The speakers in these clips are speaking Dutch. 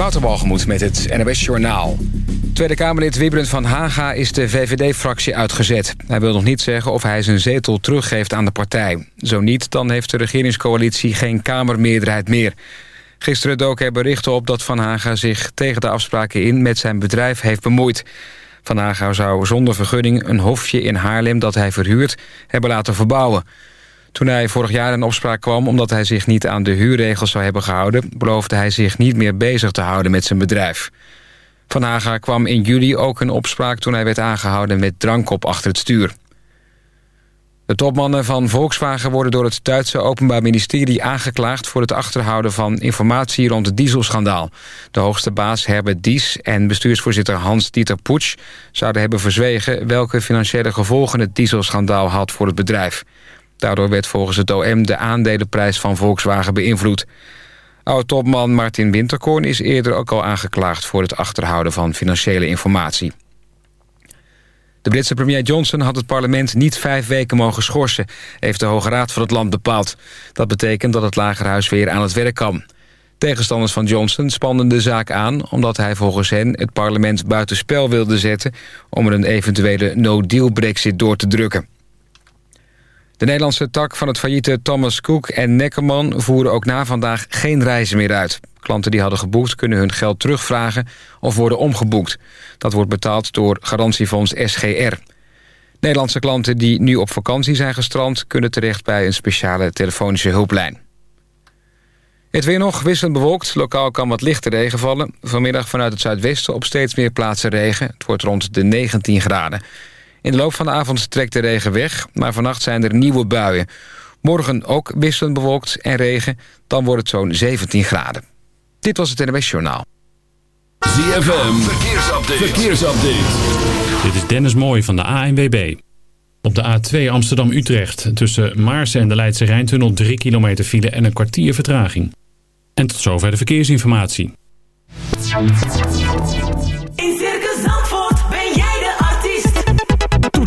Waterbalgemoed met het NWS Journaal. Tweede Kamerlid Wibrand van Haga is de VVD-fractie uitgezet. Hij wil nog niet zeggen of hij zijn zetel teruggeeft aan de partij. Zo niet, dan heeft de regeringscoalitie geen Kamermeerderheid meer. Gisteren dook er berichten op dat Van Haga zich tegen de afspraken in... met zijn bedrijf heeft bemoeid. Van Haga zou zonder vergunning een hofje in Haarlem dat hij verhuurt... hebben laten verbouwen. Toen hij vorig jaar in opspraak kwam omdat hij zich niet aan de huurregels zou hebben gehouden... beloofde hij zich niet meer bezig te houden met zijn bedrijf. Van Haga kwam in juli ook in opspraak toen hij werd aangehouden met drank op achter het stuur. De topmannen van Volkswagen worden door het Duitse Openbaar Ministerie aangeklaagd... voor het achterhouden van informatie rond het dieselschandaal. De hoogste baas Herbert Dies en bestuursvoorzitter Hans-Dieter Poetsch... zouden hebben verzwegen welke financiële gevolgen het dieselschandaal had voor het bedrijf. Daardoor werd volgens het OM de aandelenprijs van Volkswagen beïnvloed. Oud-topman Martin Winterkorn is eerder ook al aangeklaagd... voor het achterhouden van financiële informatie. De Britse premier Johnson had het parlement niet vijf weken mogen schorsen... heeft de Hoge Raad van het land bepaald. Dat betekent dat het Lagerhuis weer aan het werk kan. Tegenstanders van Johnson spannen de zaak aan... omdat hij volgens hen het parlement buitenspel wilde zetten... om er een eventuele no-deal brexit door te drukken. De Nederlandse tak van het failliete Thomas Cook en Neckerman... voeren ook na vandaag geen reizen meer uit. Klanten die hadden geboekt kunnen hun geld terugvragen... of worden omgeboekt. Dat wordt betaald door garantiefonds SGR. Nederlandse klanten die nu op vakantie zijn gestrand... kunnen terecht bij een speciale telefonische hulplijn. Het weer nog wisselend bewolkt. Lokaal kan wat lichte regen vallen. Vanmiddag vanuit het zuidwesten op steeds meer plaatsen regen. Het wordt rond de 19 graden. In de loop van de avond trekt de regen weg, maar vannacht zijn er nieuwe buien. Morgen ook wisselend bewolkt en regen, dan wordt het zo'n 17 graden. Dit was het NWS Journaal. ZFM, verkeersupdate. verkeersupdate. Dit is Dennis Mooij van de ANWB. Op de A2 Amsterdam-Utrecht tussen Maarsen en de Leidse Rijntunnel 3 kilometer file en een kwartier vertraging. En tot zover de verkeersinformatie.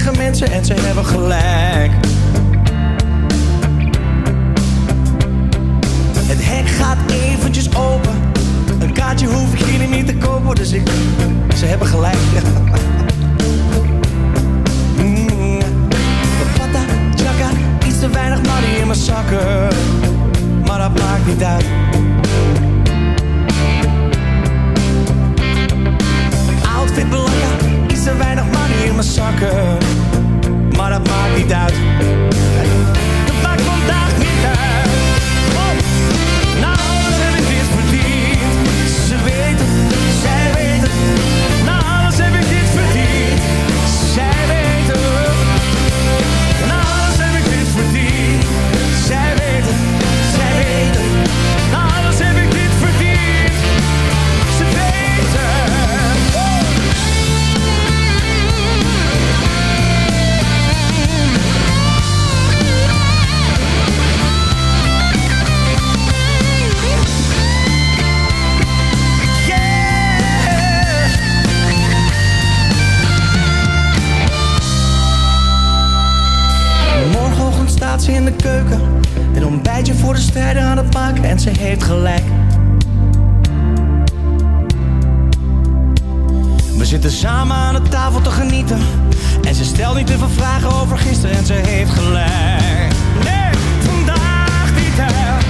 zeggen mensen en ze hebben gelijk. Het hek gaat eventjes open. Een kaartje hoef ik jullie niet te kopen, dus ik... Ze hebben gelijk. mm. Pata, iets te weinig money in mijn zakken. Maar dat maakt niet uit. Outfit er zijn weinig money in mijn zakken, maar dat maakt niet uit. in de keuken. Een ontbijtje voor de strijder aan het pakken en ze heeft gelijk. We zitten samen aan de tafel te genieten. En ze stelt niet te veel vragen over gisteren en ze heeft gelijk. Nee, vandaag niet hè.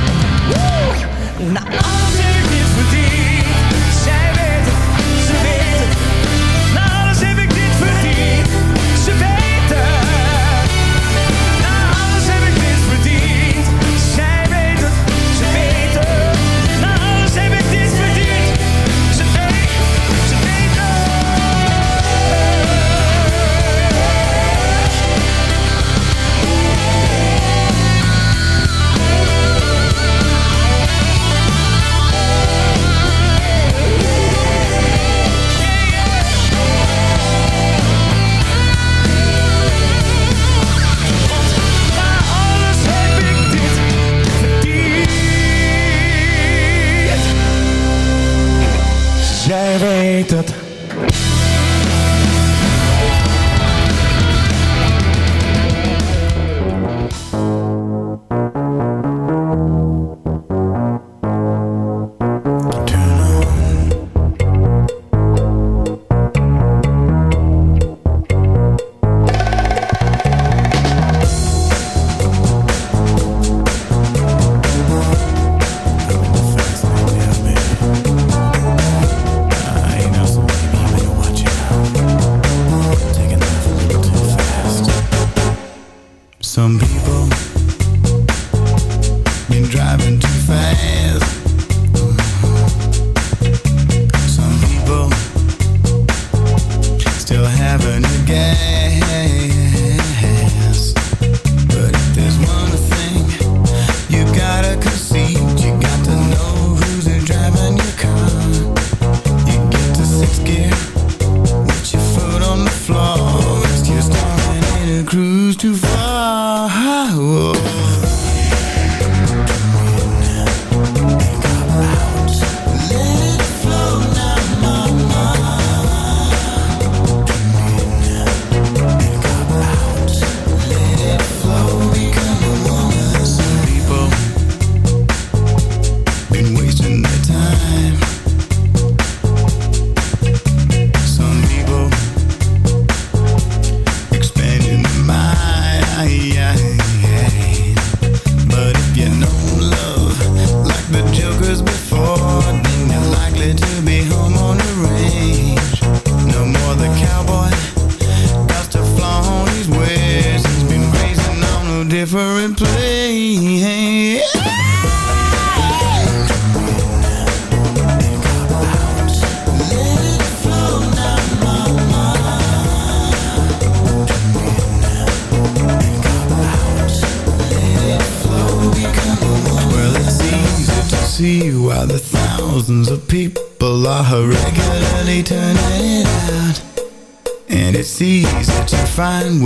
Woe! Na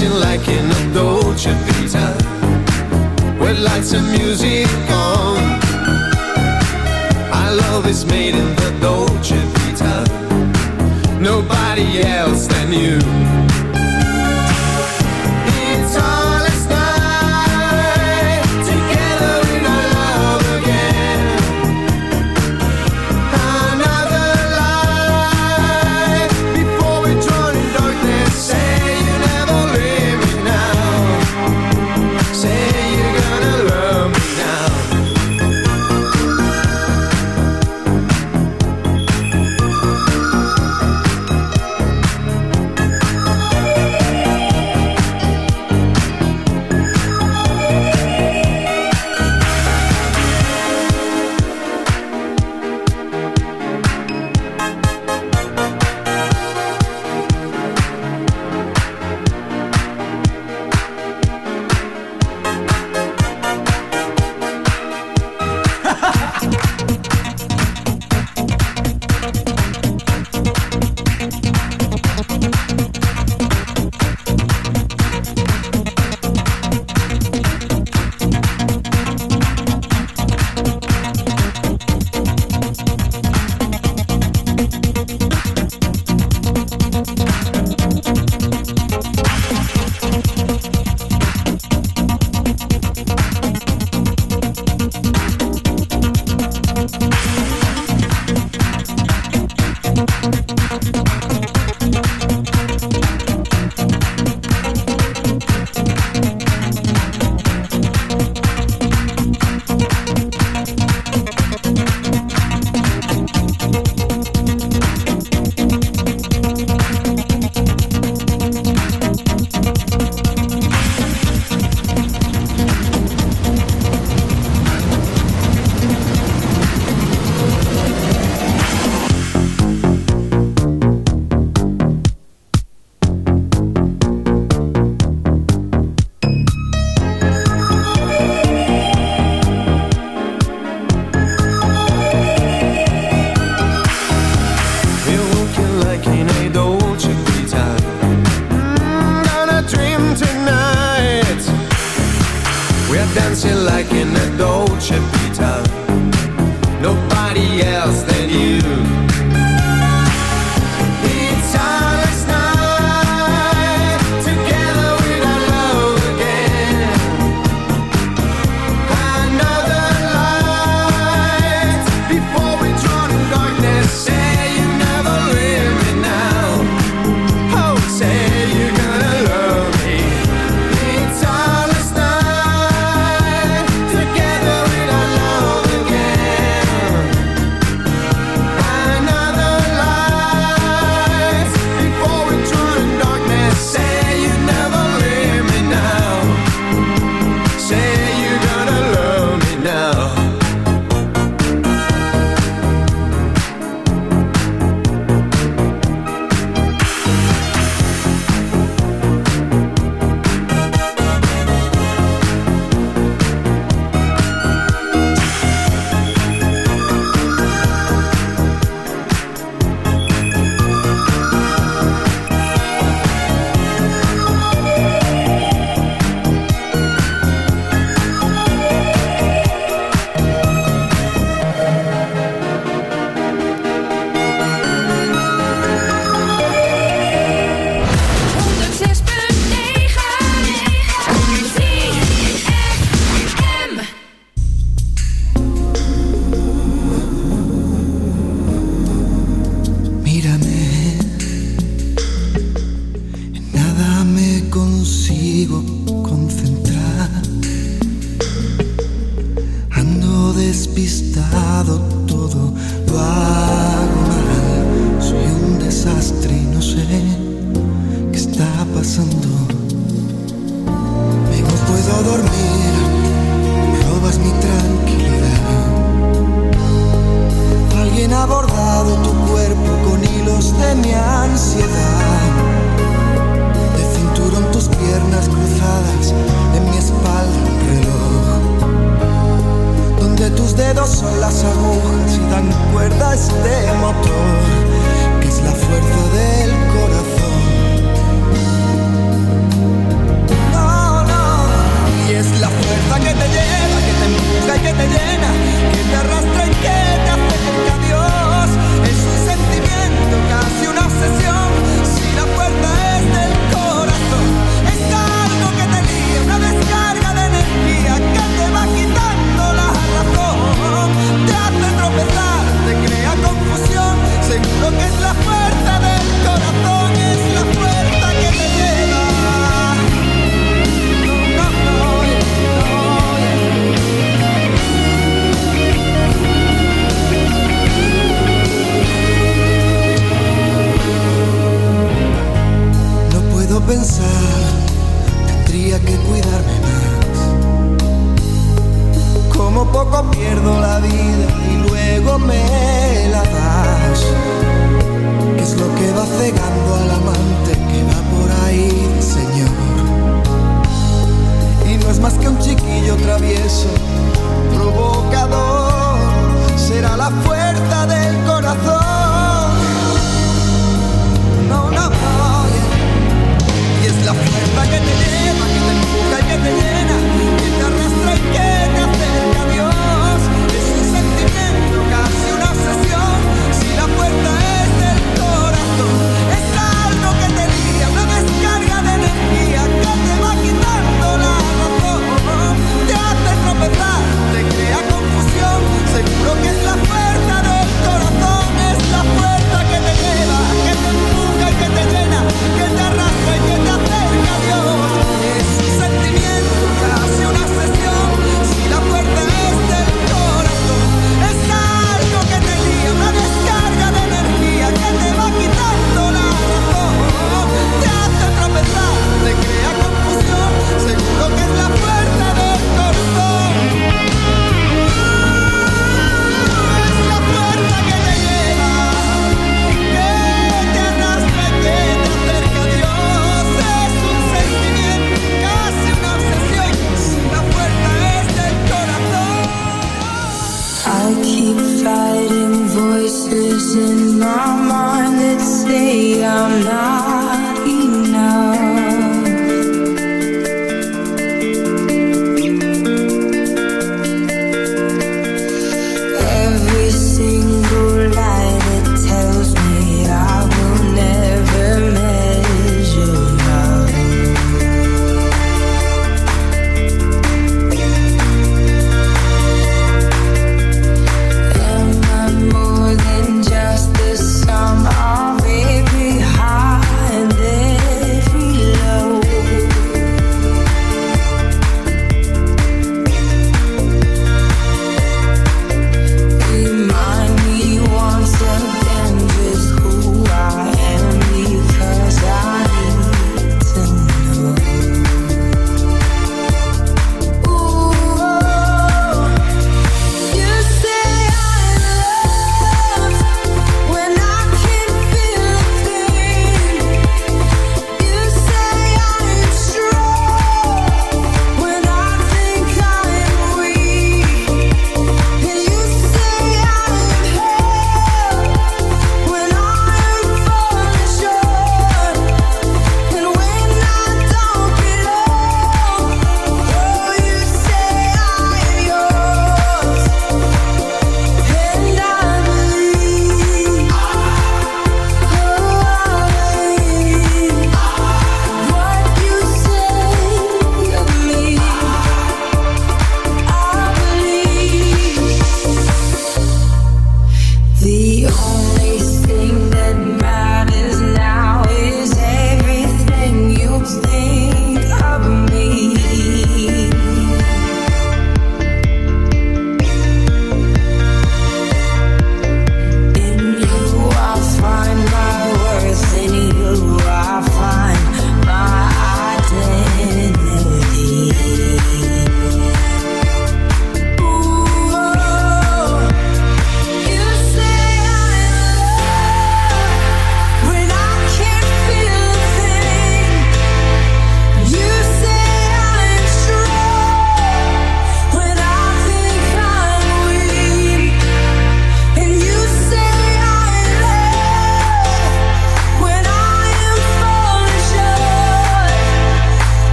dancing like in a Dolce Vita With lights and music on. Our love is made in the Dolce Vita Nobody else than you.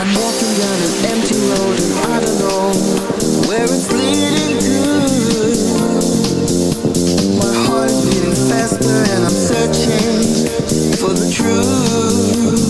I'm walking down an empty road and I don't know where it's leading to. My heart beating faster and I'm searching for the truth.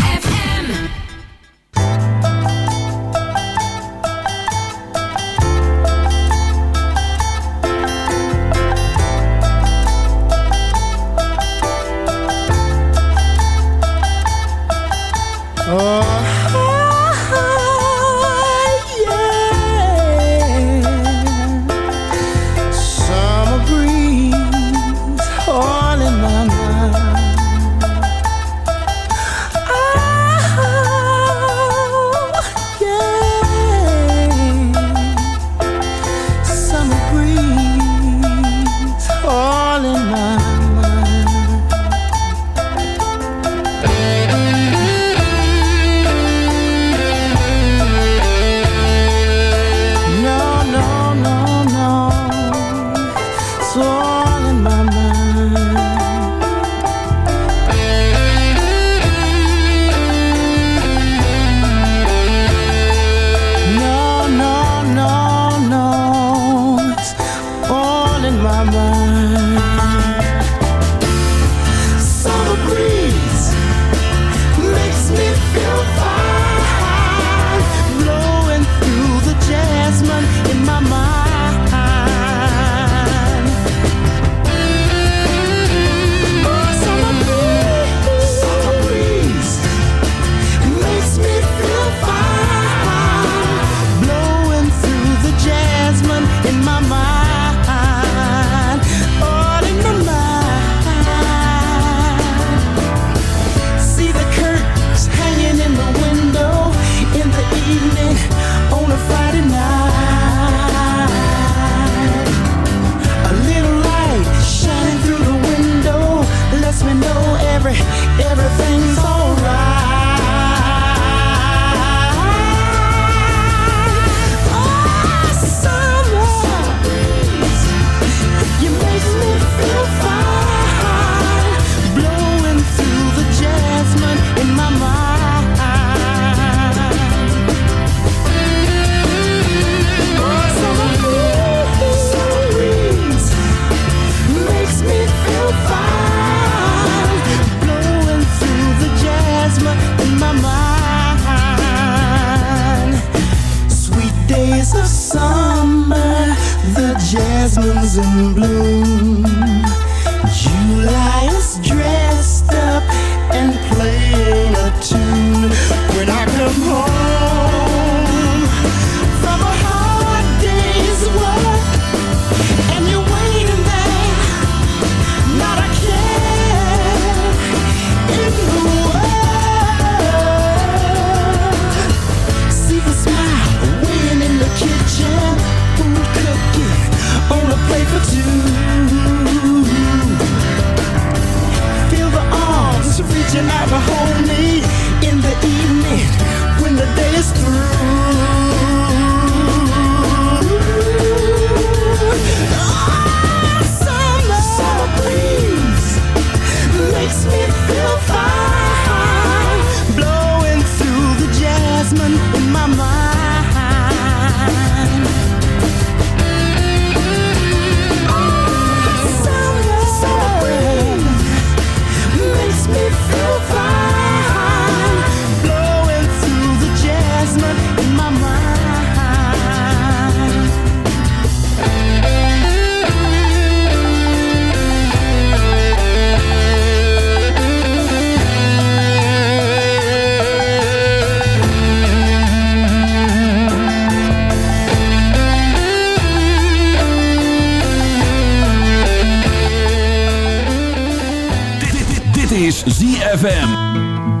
ZFM.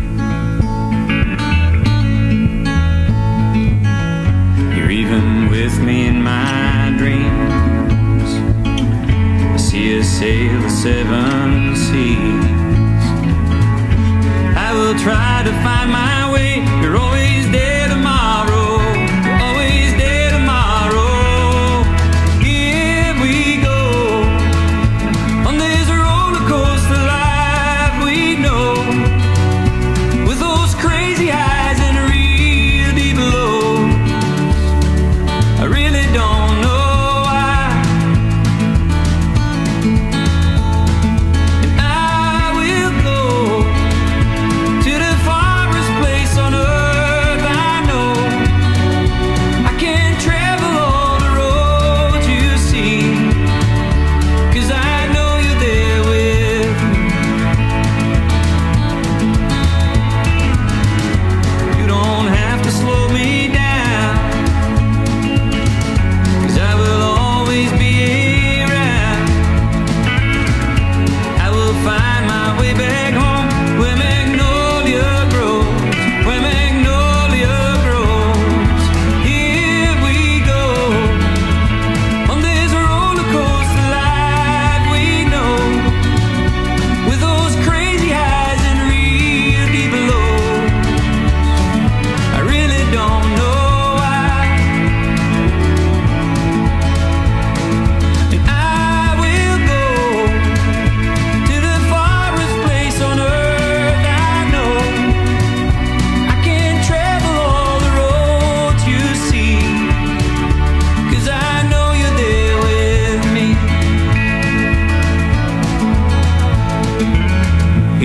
Try to find my way.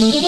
Yeah.